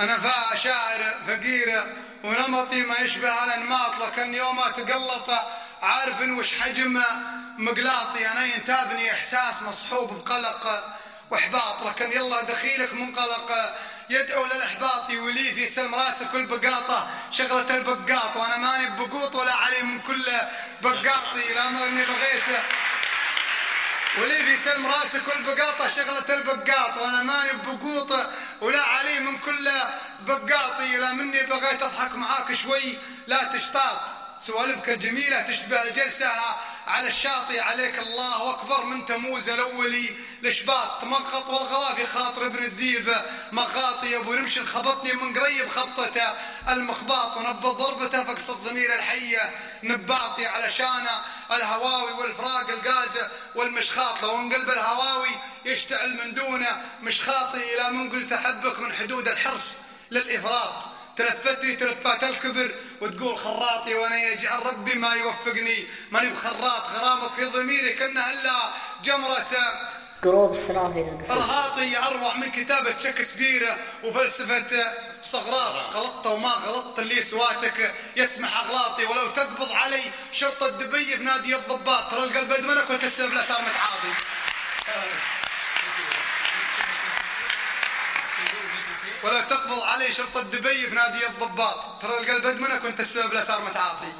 أنا فا شاعر فقير ونمطي ما يشبه الأنماط لكن يوم تقلط عارف وش حجم مقلاطي. أنا ينتابني إحساس مصحوب بقلق وإحباط لكن يلا دخيلك منقلق. يدعو للإحباط يولي في سلم راسه كل بقاطة شغلة البقاط. وأنا ماني بقوط ولا علي من كل بقاطي. لا اني بغيت. ولي في سلم راسه كل بقاطة شغلة البقاط. وأنا ماني بقوط ولا علي من كل بقاطي لا مني بغيت أضحك معاك شوي. لا تشطاط سوالفك الجميلة تشبه الجلسة على الشاطئ. عليك الله أكبر من تموز الأولي. الاشباط تمخط والغلا في خاطر ابن الذيب. مخاطي أبو رمش خبطني من قريب خبطته. المخباط ونبض ضربته فقص الضمير الحية. نباطي علشان الهواوي والفراق القازة والمشخاط. لو انقلب الهواوي يشتعل من دونه. مشخاطي إلى من قلت أحبك من حدود الحرص. للإفراط. تلفتني تلفات الكبر وتقول خراطي وأنا يجعل ربي ما يوفقني. ماني بخراط؟ غرامك في ضميري كانها الا جمرة. قروب السرافي القصير فرهاطي أروع من كتابة شكسبير وفلسفة صغراط. غلطت وما غلطت اللي سواتك. يسمح أغلاطي ولو تقبض علي. شرطة دبي في نادي الضباط. ترى القلب ادمنك والكسب لا صار متعاضي ولا تقبض علي شرطة دبي في نادي الضباط. ترى القلب ادمنك وانت السبب لا صار متعاطي.